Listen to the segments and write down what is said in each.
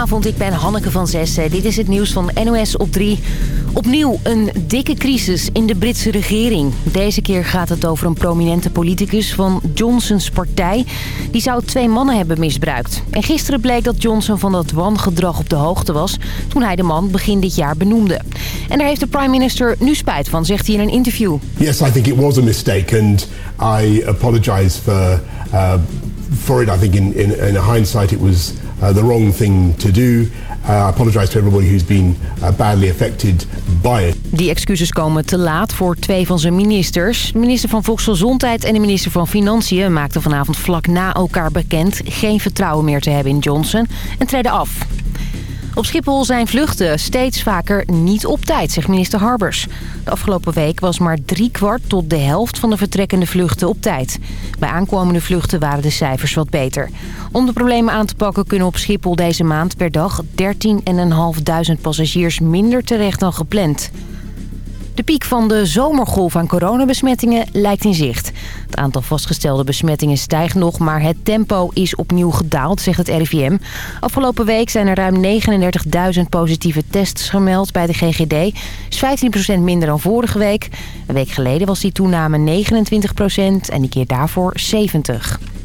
Goedenavond, ik ben Hanneke van Zessen. Dit is het nieuws van NOS op 3. Opnieuw een dikke crisis in de Britse regering. Deze keer gaat het over een prominente politicus van Johnsons partij. Die zou twee mannen hebben misbruikt. En gisteren bleek dat Johnson van dat wangedrag op de hoogte was... toen hij de man begin dit jaar benoemde. En daar heeft de prime minister nu spijt van, zegt hij in een interview. Yes, I think it was a mistake and I apologize for, uh, for it. I think in, in, in hindsight it was uh, the wrong thing to do. Uh, apologize to who's been uh, badly affected by it. Die excuses komen te laat voor twee van zijn ministers. De minister van Volksgezondheid en de minister van Financiën maakten vanavond vlak na elkaar bekend... geen vertrouwen meer te hebben in Johnson en treden af. Op Schiphol zijn vluchten steeds vaker niet op tijd, zegt minister Harbers. De afgelopen week was maar driekwart tot de helft van de vertrekkende vluchten op tijd. Bij aankomende vluchten waren de cijfers wat beter. Om de problemen aan te pakken kunnen op Schiphol deze maand per dag 13.500 passagiers minder terecht dan gepland. De piek van de zomergolf aan coronabesmettingen lijkt in zicht. Het aantal vastgestelde besmettingen stijgt nog, maar het tempo is opnieuw gedaald, zegt het RIVM. Afgelopen week zijn er ruim 39.000 positieve tests gemeld bij de GGD. is 15% minder dan vorige week. Een week geleden was die toename 29% en die keer daarvoor 70%.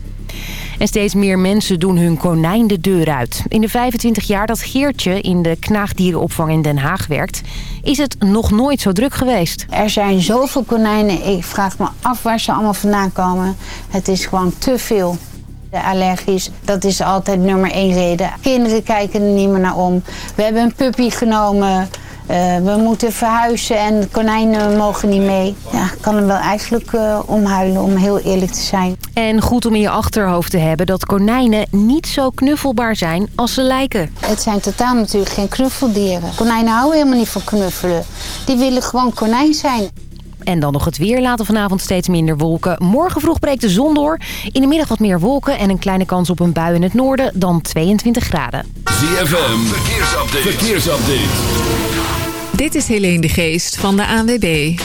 En steeds meer mensen doen hun konijn de deur uit. In de 25 jaar dat Geertje in de knaagdierenopvang in Den Haag werkt... is het nog nooit zo druk geweest. Er zijn zoveel konijnen. Ik vraag me af waar ze allemaal vandaan komen. Het is gewoon te veel. De allergies, dat is altijd nummer één reden. Kinderen kijken er niet meer naar om. We hebben een puppy genomen... Uh, we moeten verhuizen en konijnen mogen niet mee. Ja, ik kan hem wel eigenlijk uh, omhuilen, om heel eerlijk te zijn. En goed om in je achterhoofd te hebben dat konijnen niet zo knuffelbaar zijn als ze lijken. Het zijn totaal natuurlijk geen knuffeldieren. Konijnen houden helemaal niet van knuffelen. Die willen gewoon konijn zijn. En dan nog het weer. Later vanavond steeds minder wolken. Morgen vroeg breekt de zon door. In de middag wat meer wolken en een kleine kans op een bui in het noorden. Dan 22 graden. ZFM, verkeersupdate. verkeersupdate. Dit is Helene de Geest van de ANWB.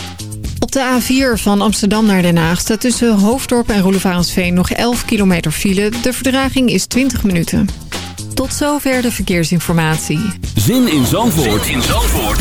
Op de A4 van Amsterdam naar Den Haag staat tussen Hoofddorp en Roelevarensveen nog 11 kilometer file. De verdraging is 20 minuten. Tot zover de verkeersinformatie. Zin in Zandvoort, zin in Zandvoort.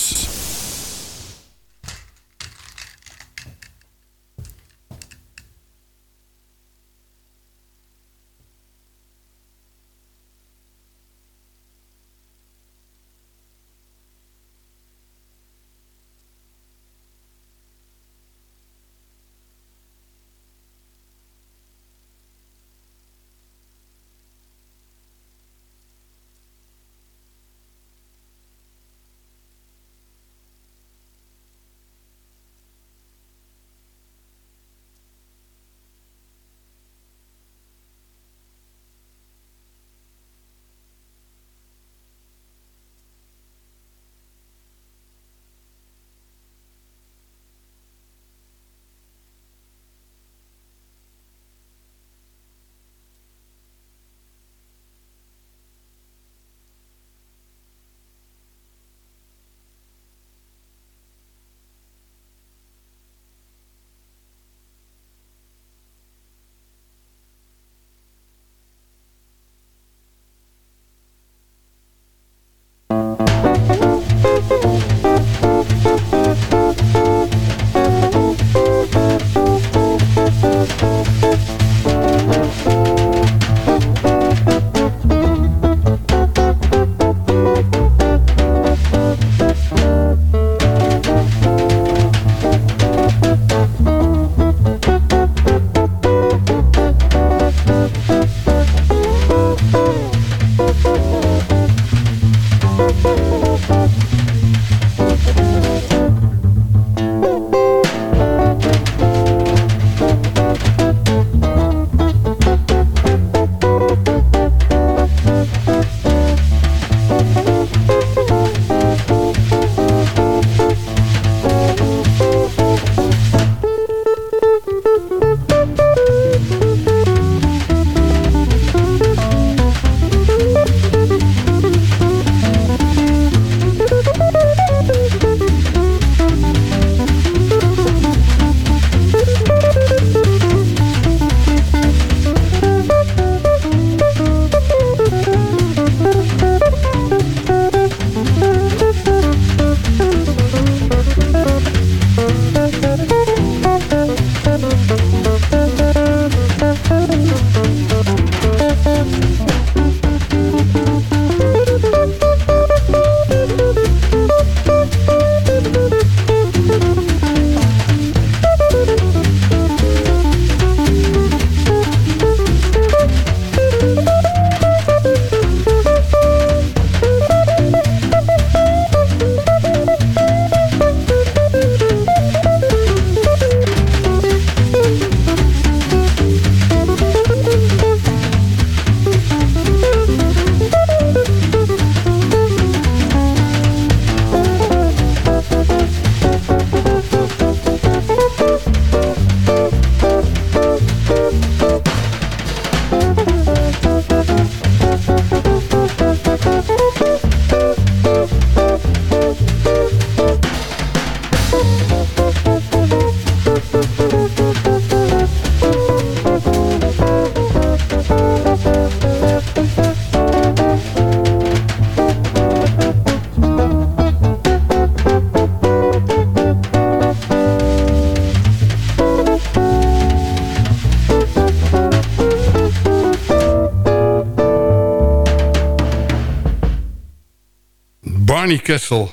Barney Kessel,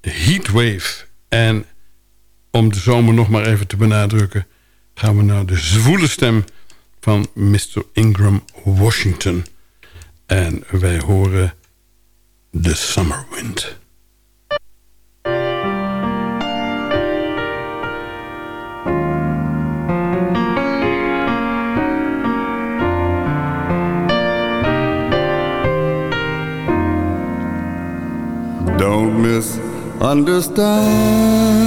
Heatwave. En om de zomer nog maar even te benadrukken... gaan we naar de zwoele stem van Mr. Ingram Washington. En wij horen The Summer Wind. Misunderstand.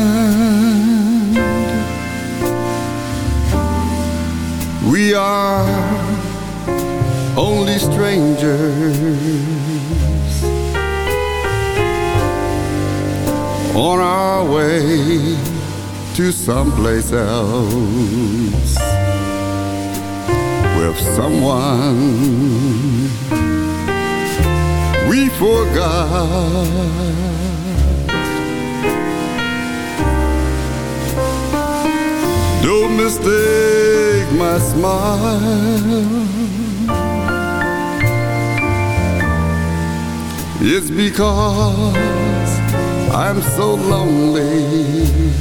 We are only strangers on our way to someplace else with someone we forgot. Don't mistake my smile. It's because I'm so lonely.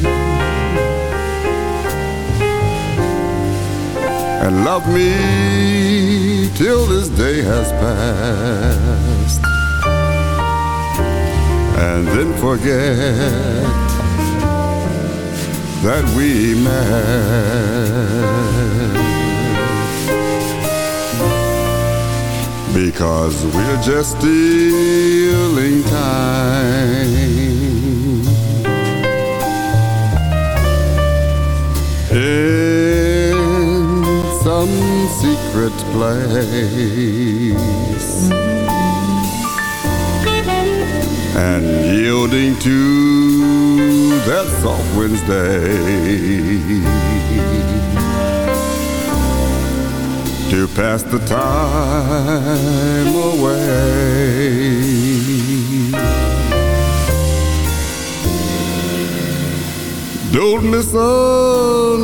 And love me till this day has passed and then forget that we met. Because we're just stealing time. In some secret place. And yielding to that soft Wednesday to pass the time away. Don't misunderstand.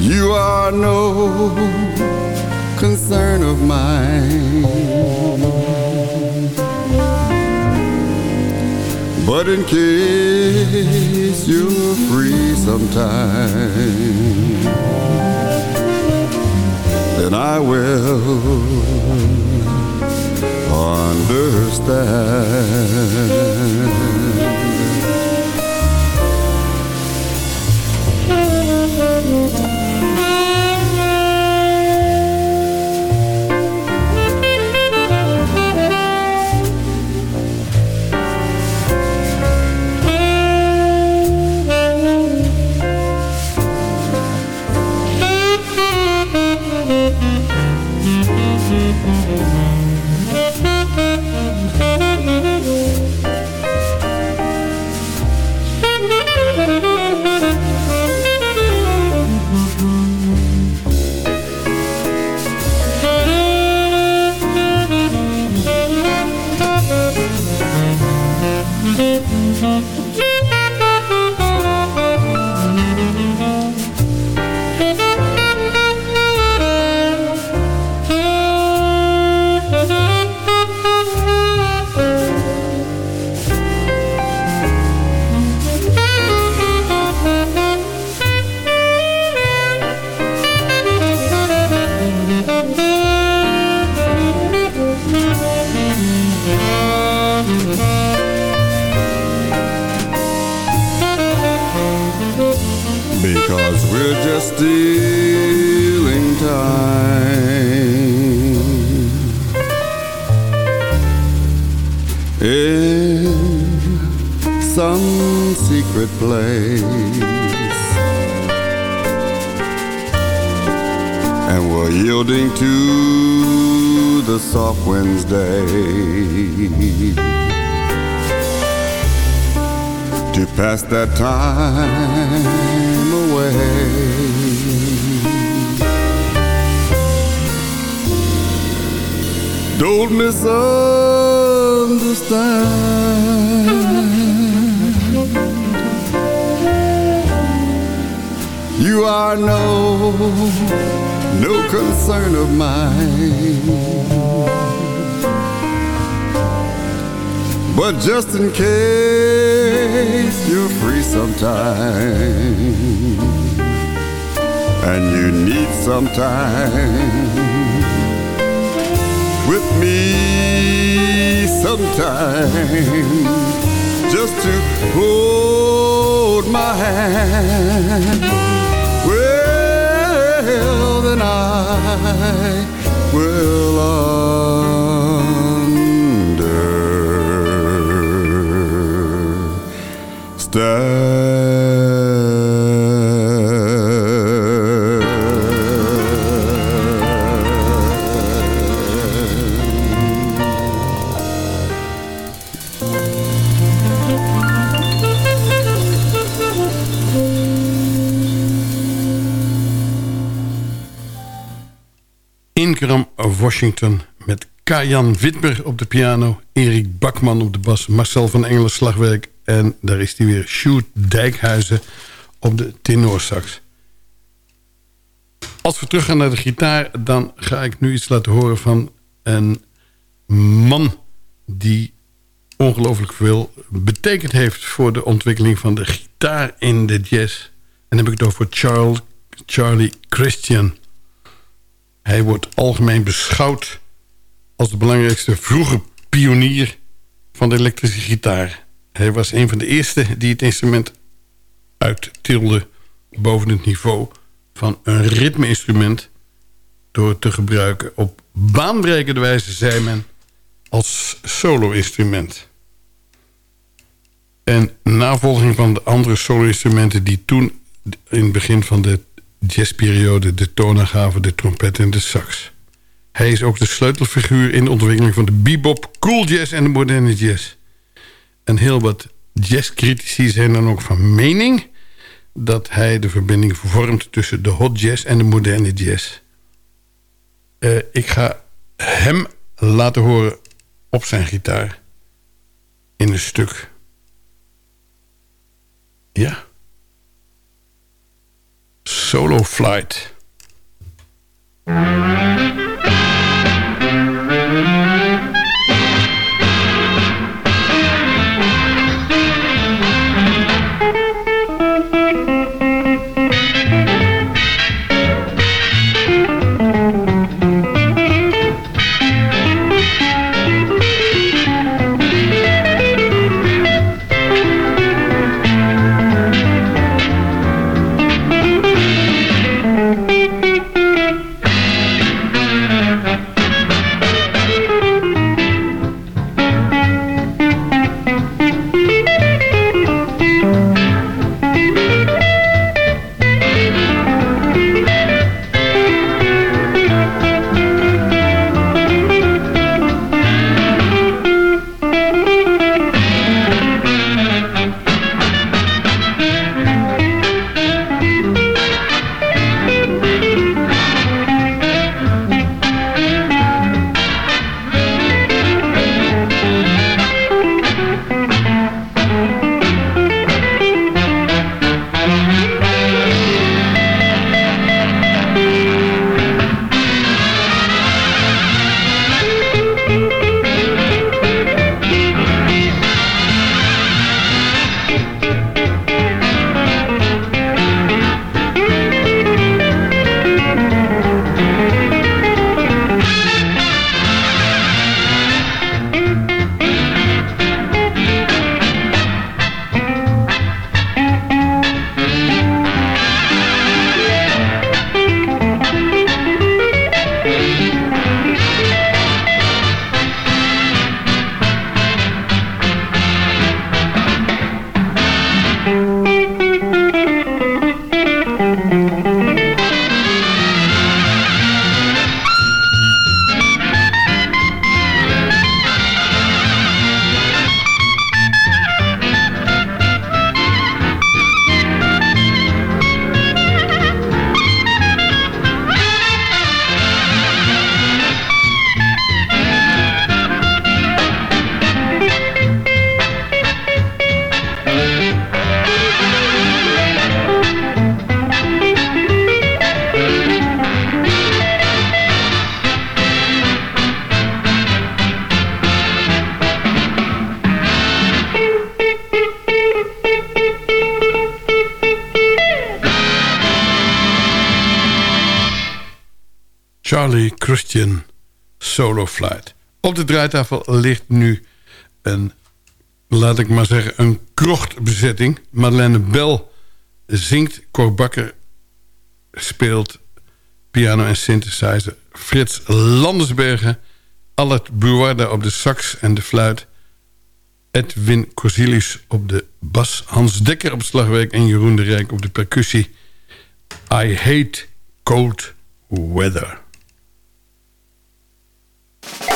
You are no concern of mine. But in case you're free sometime, then I will understand. to pass that time away. Don't misunderstand. You are no no concern of mine. But just in case you're free sometime and you need some time with me sometime just to hold my hand. Well, then I will uh, Washington met Kajan Witmer op de piano... Erik Bakman op de bas, Marcel van Engelen slagwerk... en daar is hij weer, Sjoerd Dijkhuizen op de tenorsax. Als we teruggaan naar de gitaar... dan ga ik nu iets laten horen van een man... die ongelooflijk veel betekend heeft... voor de ontwikkeling van de gitaar in de jazz. En dan heb ik het over Charles, Charlie Christian... Hij wordt algemeen beschouwd als de belangrijkste vroege pionier van de elektrische gitaar. Hij was een van de eerste die het instrument uittilde boven het niveau van een ritmeinstrument... door het te gebruiken op baanbrekende wijze, zei men, als solo-instrument. En navolging van de andere solo-instrumenten die toen in het begin van de jazzperiode de tonen gaven de trompet en de sax. Hij is ook de sleutelfiguur in de ontwikkeling van de bebop, cool jazz en de moderne jazz. En heel wat jazzcritici zijn dan ook van mening... dat hij de verbinding vormt tussen de hot jazz en de moderne jazz. Uh, ik ga hem laten horen op zijn gitaar in een stuk. Ja. Solo Flight. Charlie Christian Solo Flight. Op de draaitafel ligt nu een, laat ik maar zeggen, een krochtbezetting. Madeleine Bell zingt, Cor Bakker speelt piano en synthesizer. Frits Landersbergen, Allet Buarda op de sax en de fluit... Edwin Corsilis op de bas... Hans Dekker op slagwerk en Jeroen de Rijk op de percussie. I hate cold weather. Bye.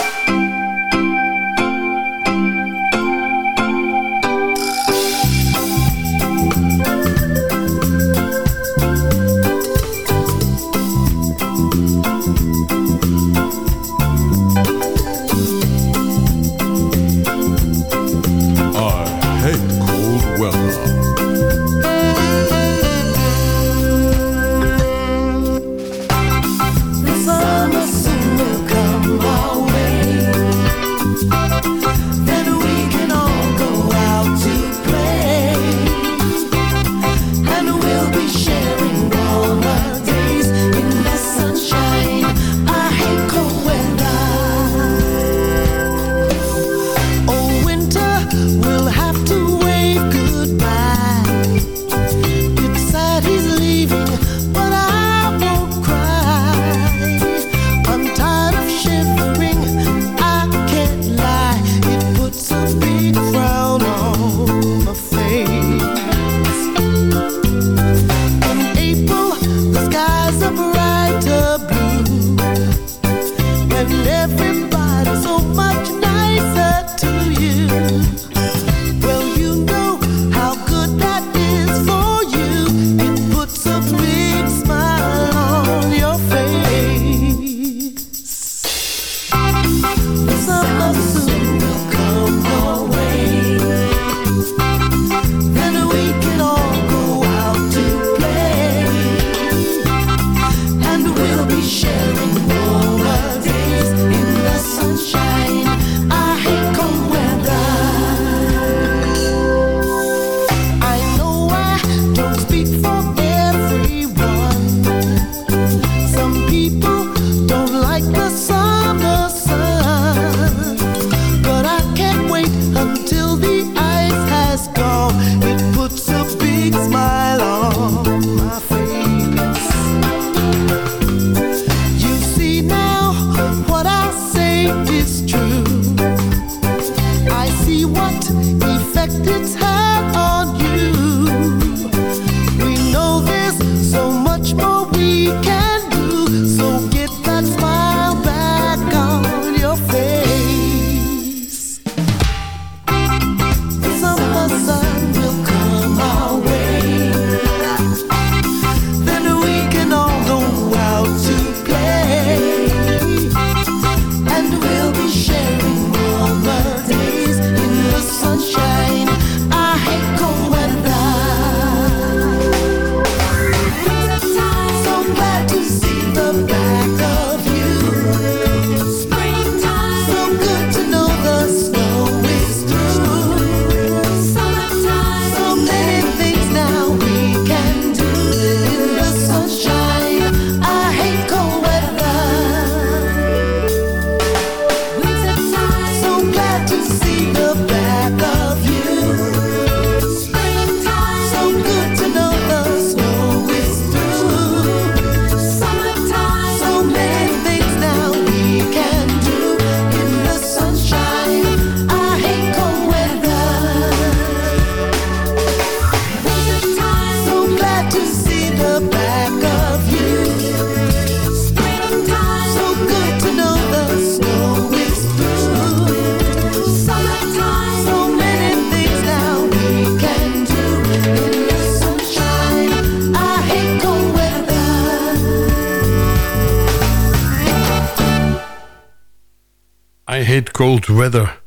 Cold Weather.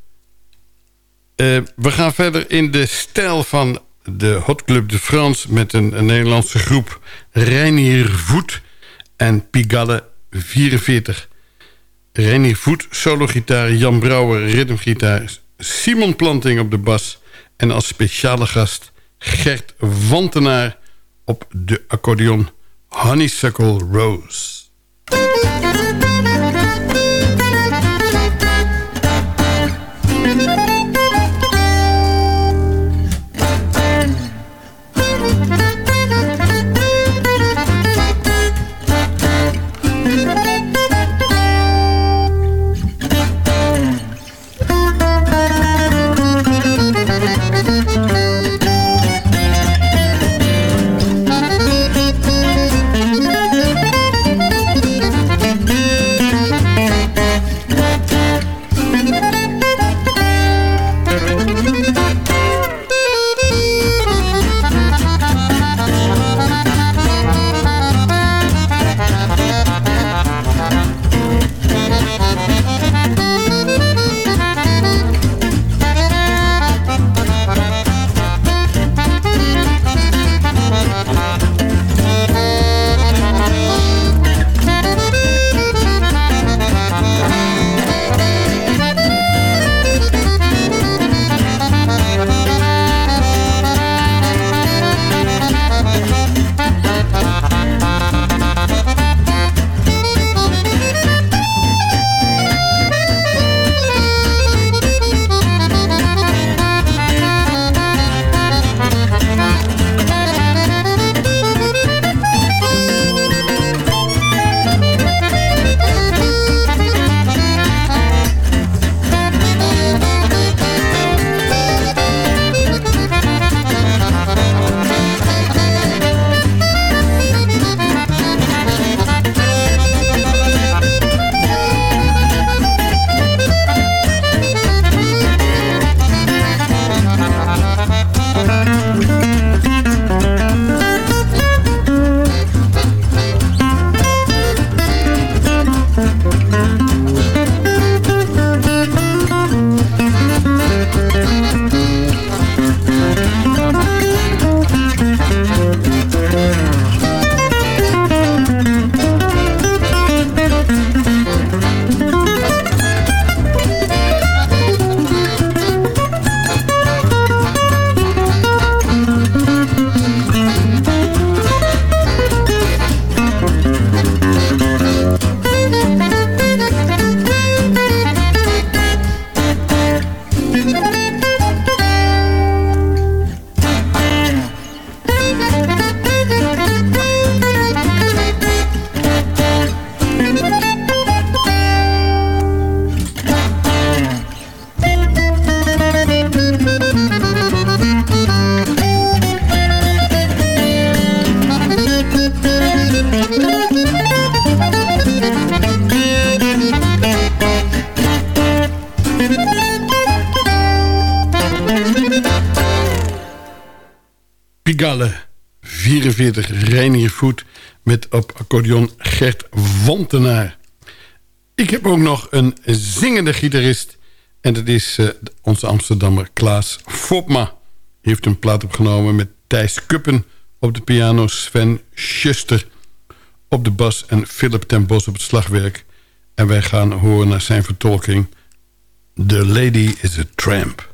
Uh, we gaan verder in de stijl van de Hot Club de France... met een, een Nederlandse groep Reinier Voet en Pigalle 44. Reinier Voet, solo-gitaar, Jan Brouwer, ritmegitaar... Simon Planting op de bas en als speciale gast Gert Wantenaar op de accordeon Honeysuckle Rose. 44, Reinier Voet... met op accordeon Gert Wantenaar. Ik heb ook nog een zingende gitarist... en dat is uh, onze Amsterdammer Klaas Fopma. Heeft een plaat opgenomen met Thijs Kuppen... op de piano Sven Schuster op de bas... en Philip ten Bos op het slagwerk. En wij gaan horen naar zijn vertolking... The Lady is a Tramp.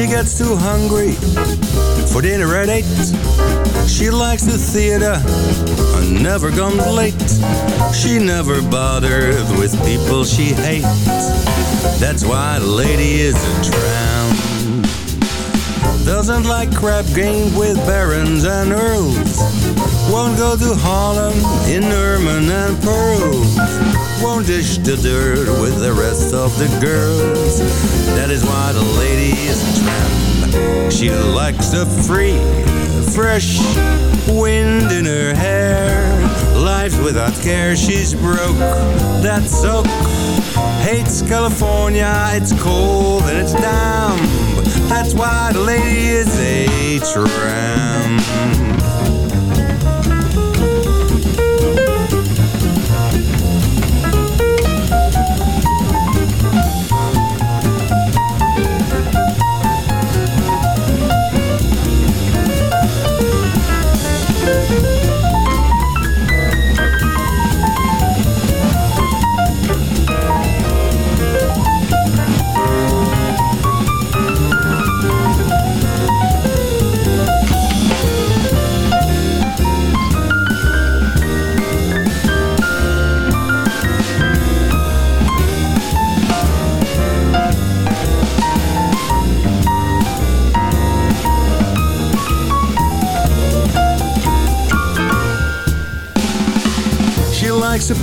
She gets too hungry for dinner at eight. She likes the theater and never comes late. She never bothered with people she hates. That's why the lady is a tramp. Doesn't like crap game with barons and earls. Won't go to Harlem in ermine and pearls. Won't dish the dirt with the rest of the girls. That is why the lady is a tramp. She likes the free, fresh wind in her hair. Lives without care, she's broke. That's so. Hates California, it's cold and it's damp. That's why the lady is a tramp.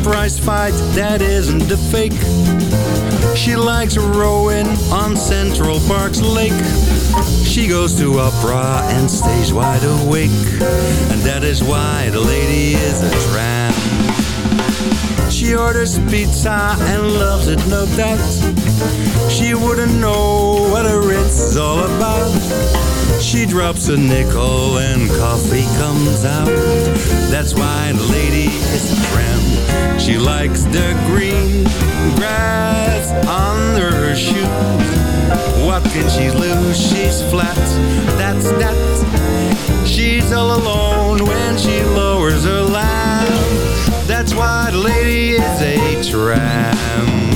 Prize fight that isn't a fake. She likes rowing on Central Park's lake. She goes to opera and stays wide awake. And that is why the lady is a tramp. She orders pizza and loves it, no doubt. She wouldn't know what a Ritz is all about. She drops a nickel and coffee comes out. That's why the lady is a tramp. She likes the green grass under her shoes. What can she lose? She's flat. That's that. She's all alone when she lowers her lamp. That's why the lady is a tramp.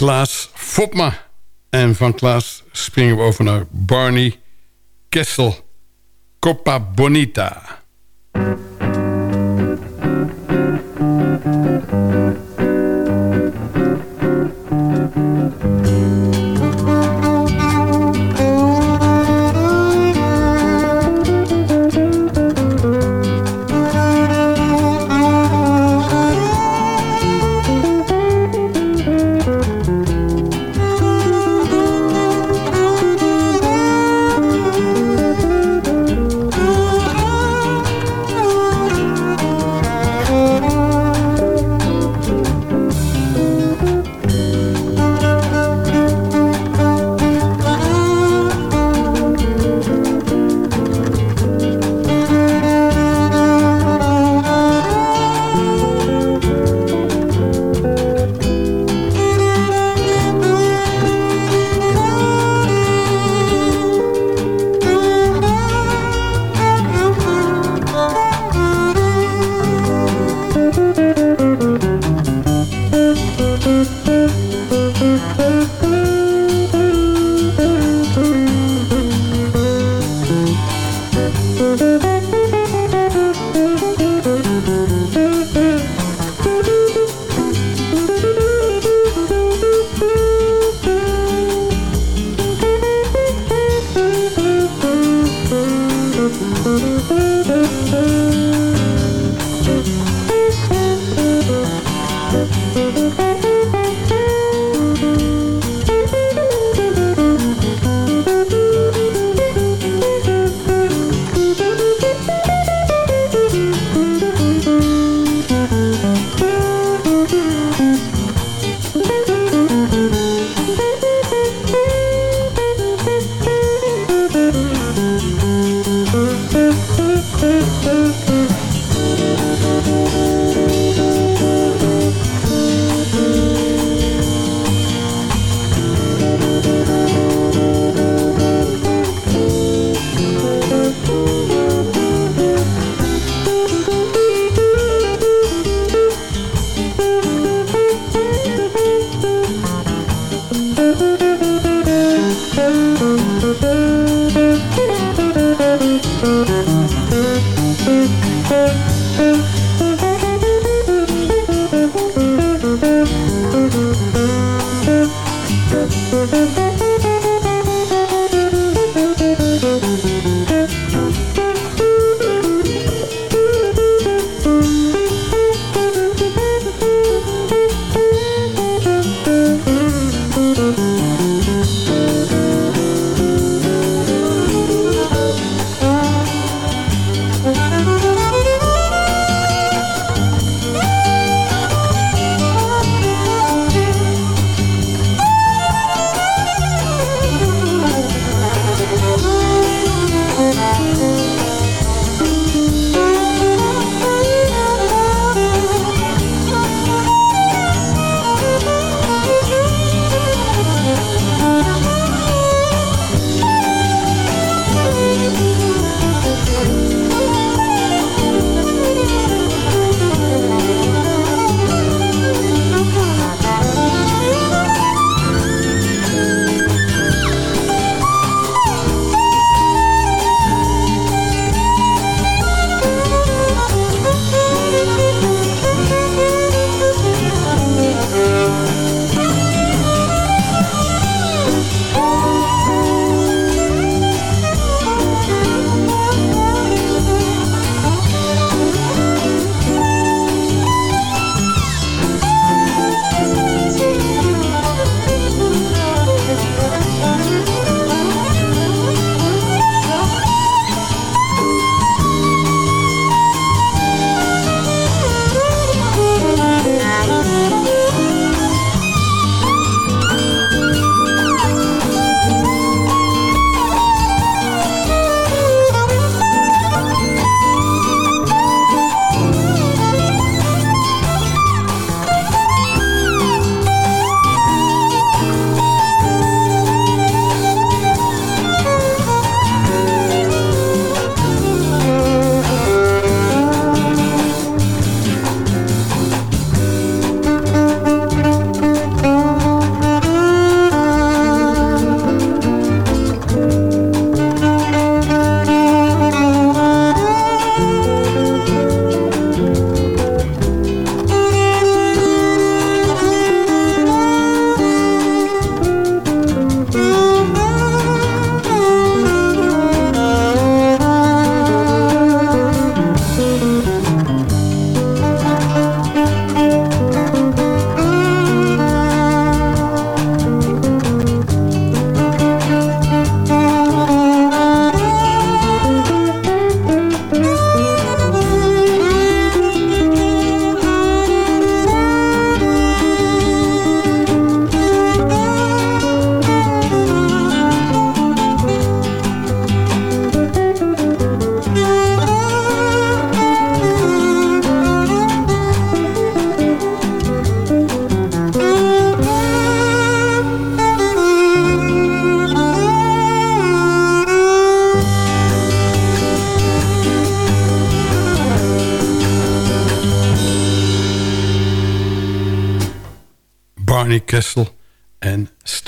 Klaas Fopma. En van Klaas springen we over naar Barney Kessel. Copa Bonita.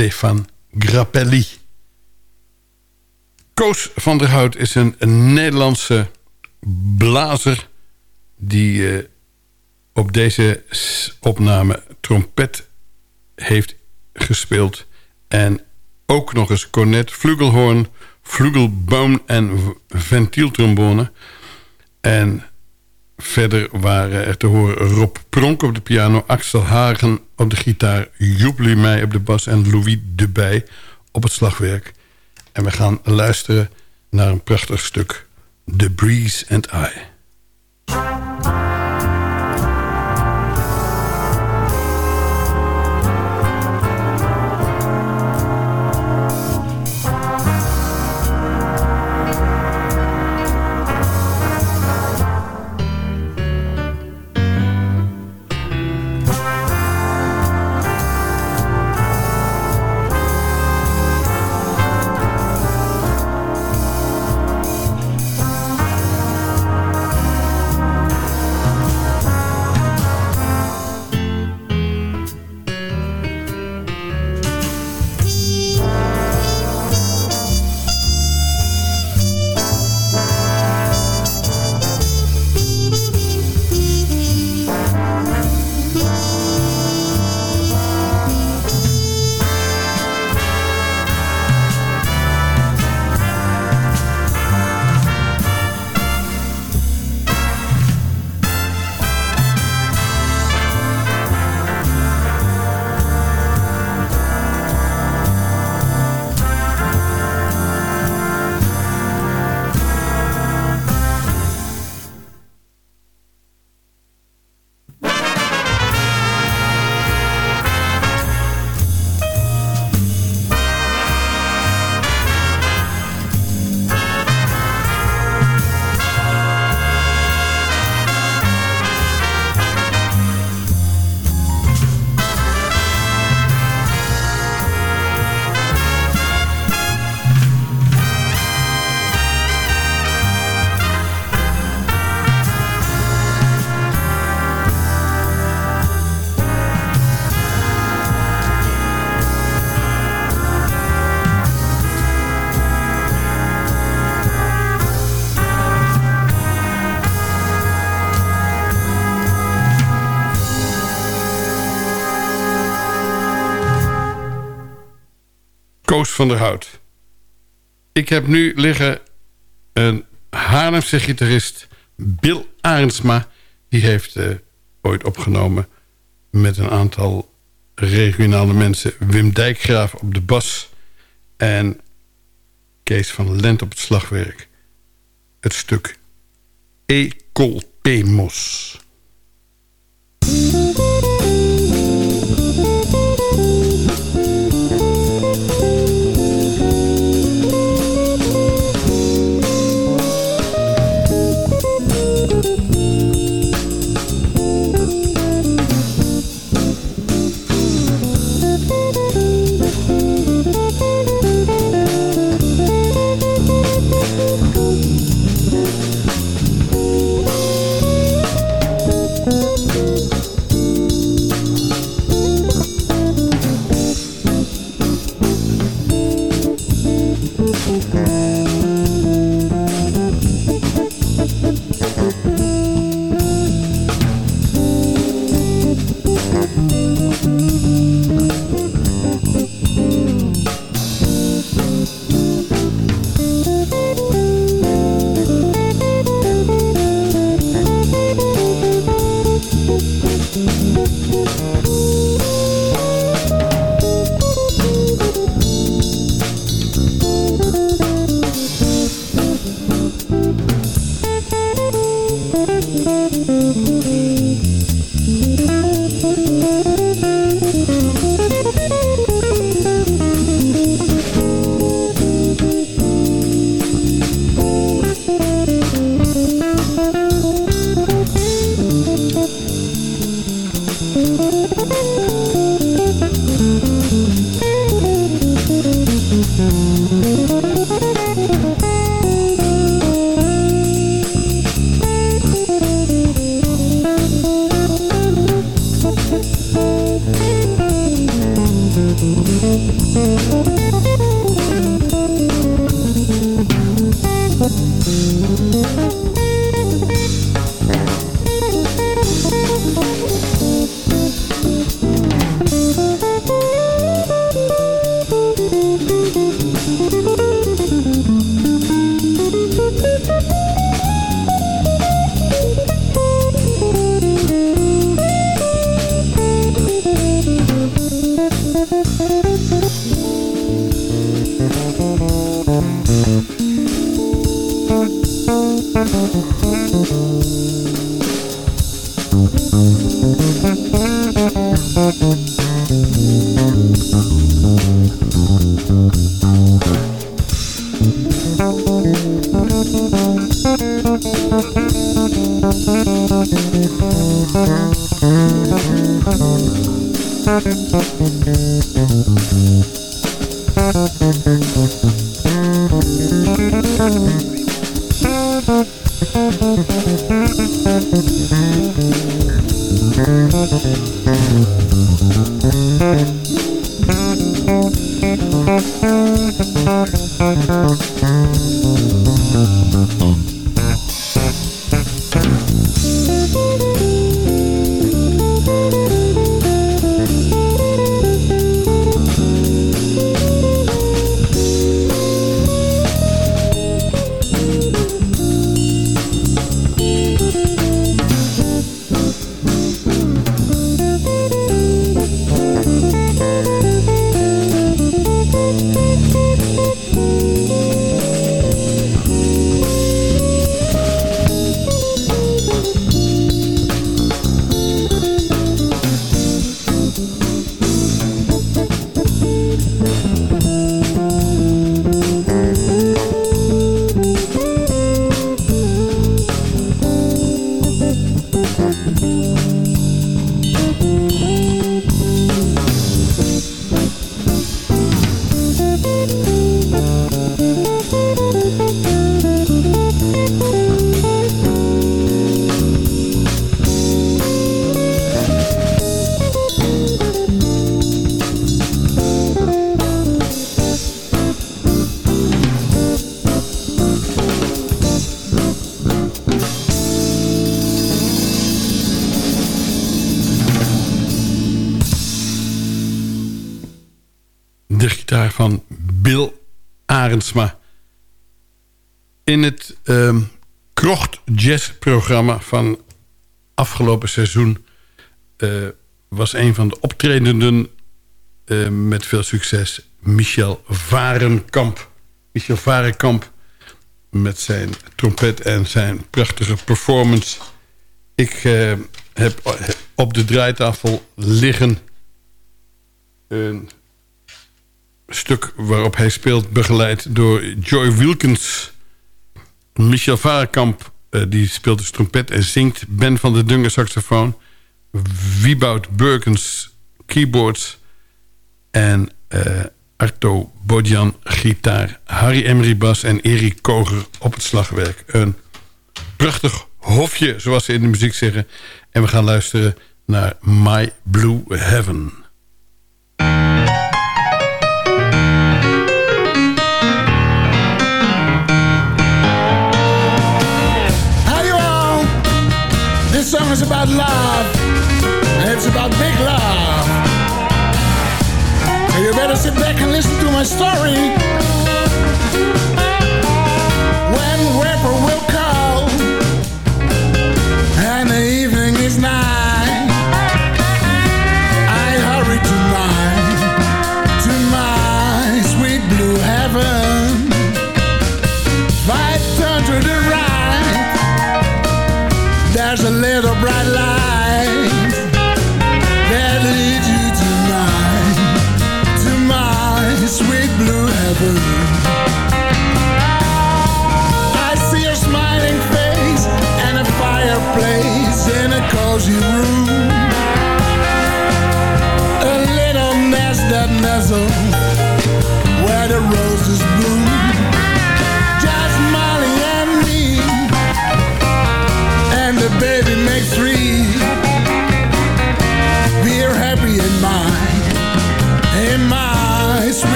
Stefan Grappelli. Koos van der Hout is een, Nederlandse blazer... die uh, op deze opname trompet heeft gespeeld... en ook nog eens cornet, flugelhoorn, flugelboom en ventieltrombone. En verder waren er te horen Rob Pronk op de piano... Axel Hagen op de gitaar, Joep Lumey op de bas... en Louis Debij op het slagwerk. En we gaan luisteren naar een prachtig stuk... The Breeze and I. van der Hout. Ik heb nu liggen een Haarlemse gitarist Bill Arendsma. Die heeft uh, ooit opgenomen met een aantal regionale mensen. Wim Dijkgraaf op de bas en Kees van Lent op het slagwerk. Het stuk E Arendsma. In het um, Krocht Jazz programma van afgelopen seizoen... Uh, was een van de optredenden uh, met veel succes Michel Varenkamp. Michel Varenkamp met zijn trompet en zijn prachtige performance. Ik uh, heb op de draaitafel liggen een stuk waarop hij speelt... begeleid door Joy Wilkins. Michel Varenkamp uh, die speelt de trompet en zingt. Ben van der Dungen saxofoon. Wieboud Burkens keyboards. En uh, Arto Bodjan gitaar. Harry Emery bas en Erik Koger op het slagwerk. Een prachtig hofje, zoals ze in de muziek zeggen. En we gaan luisteren naar My Blue Heaven. Song is about love, and it's about big love. So you better sit back and listen to my story.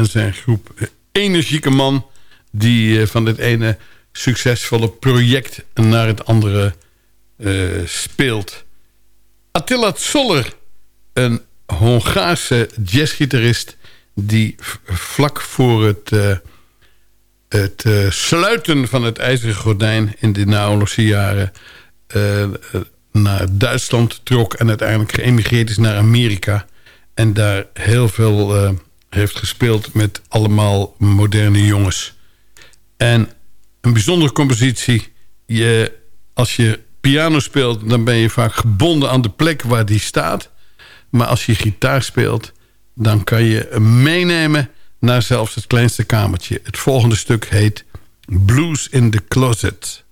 En zijn groep. Energieke man die eh, van dit ene succesvolle project naar het andere uh, speelt. Attila Zoller, een Hongaarse jazzgitarist... die vlak voor het, uh, het sluiten van het ijzeren gordijn... in de naoorlogse jaren naar Duitsland trok... en uiteindelijk geëmigreerd is naar Amerika... en daar heel veel heeft gespeeld met allemaal moderne jongens. En een bijzondere compositie. Je, als je piano speelt, dan ben je vaak gebonden aan de plek waar die staat. Maar als je gitaar speelt, dan kan je meenemen naar zelfs het kleinste kamertje. Het volgende stuk heet Blues in the Closet.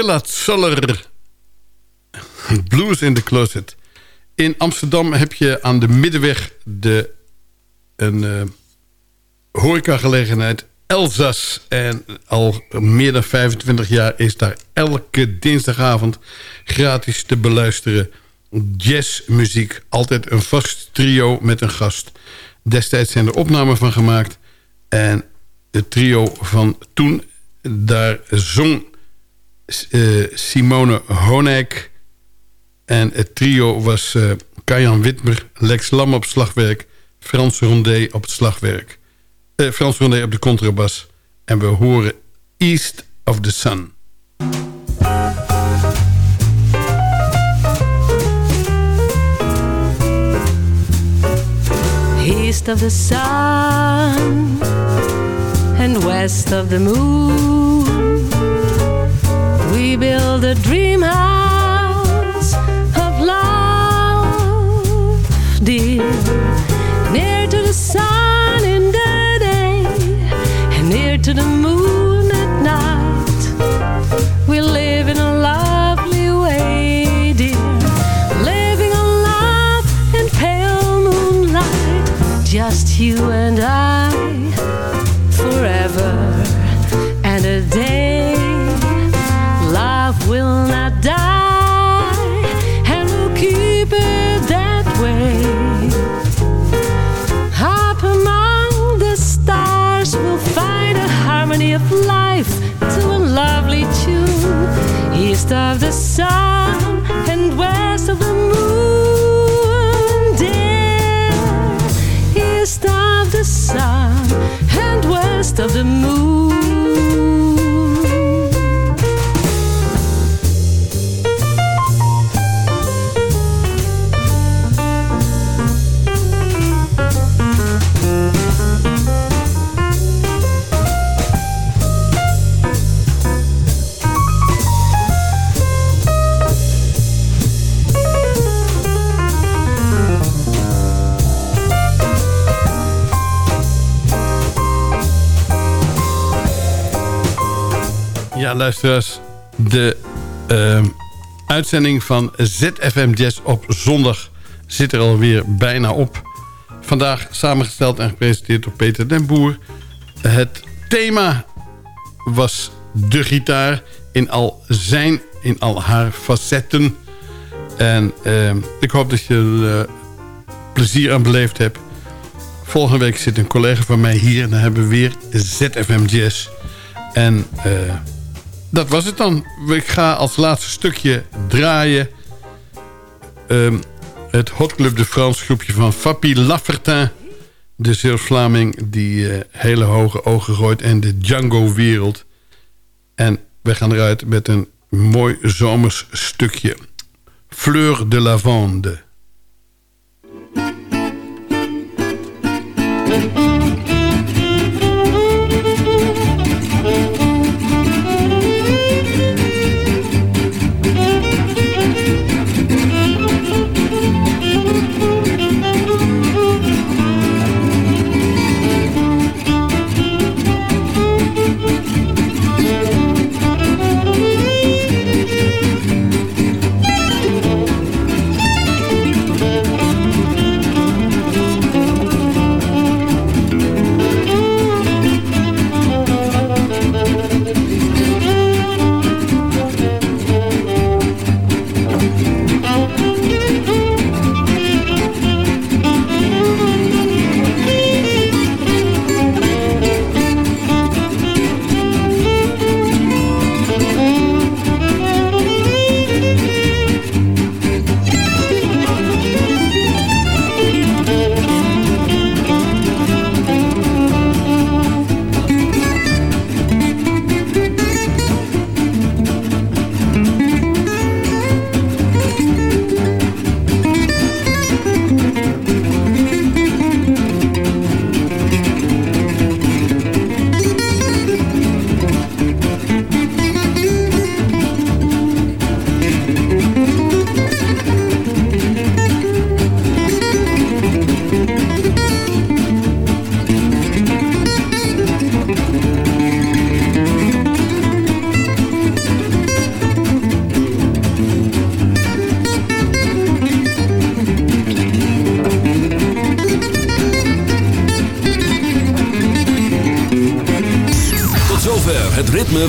Attila Zoller. Blues in the Closet. In Amsterdam heb je aan de Middenweg de, een uh, horecagelegenheid Elzas. En al meer dan 25 jaar is daar elke dinsdagavond gratis te beluisteren. Jazzmuziek, altijd een vast trio met een gast. Destijds zijn er opnamen van gemaakt. En het trio van toen, daar zong uh, Simone Honek. En het trio was uh, Kajan Witmer, Lex Lam op slagwerk... Frans Rondé op het slagwerk. Uh, Frans Rondé op de contrabas. En we horen East of the Sun. East of the sun and west of the moon we build a dream house of love, dear, near to the sun in the day and near to the moon at night. We live in a lovely way, dear, living a love and pale moonlight, just you and I, of the sun luisteraars. De uh, uitzending van ZFM Jazz op zondag zit er alweer bijna op. Vandaag samengesteld en gepresenteerd door Peter den Boer. Het thema was de gitaar in al zijn, in al haar facetten. En uh, ik hoop dat je er uh, plezier aan beleefd hebt. Volgende week zit een collega van mij hier en dan hebben we weer ZFM Jazz. En... Uh, dat was het dan. Ik ga als laatste stukje draaien... Um, het Hot Club de France groepje van Fapi Laffertin. De Zeeuws-Vlaming die uh, hele hoge ogen gooit. En de Django-wereld. En we gaan eruit met een mooi zomers stukje. Fleur de lavande.